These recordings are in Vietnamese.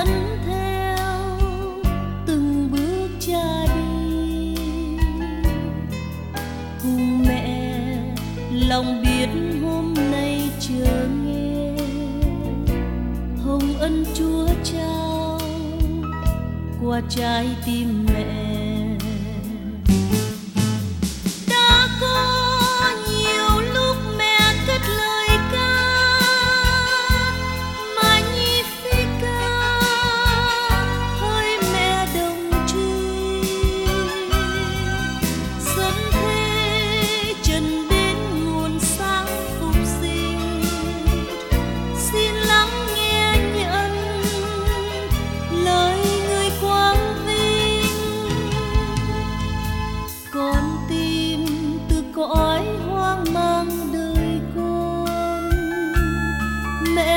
dẫn theo từng bước cha đi. Cùng mẹ, lòng biết hôm nay chờ nghe. Hồng ân chúa trao qua trái tim mẹ.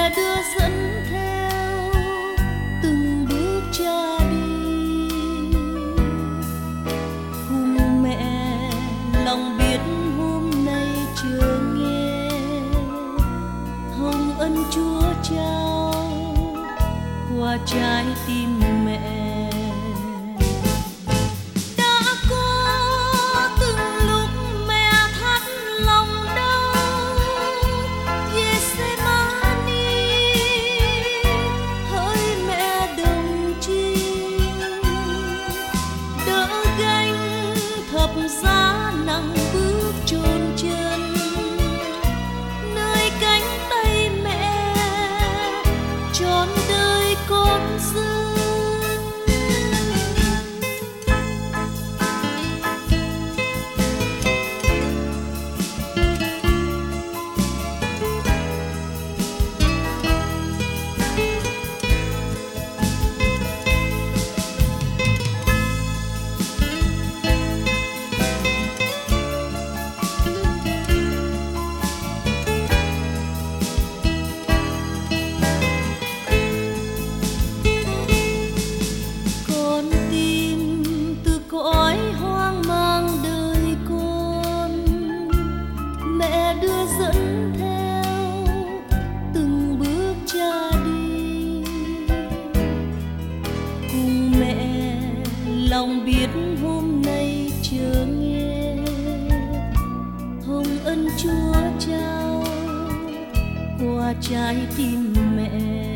đưa dẫn theo từng bước cha đi, cùng mẹ lòng biết hôm nay chưa nghe hồng ân Chúa trao qua trái tim mẹ. mẹ, lòng biết hôm nay chưa nghe. Hồng ân chúa trao qua trái tim mẹ.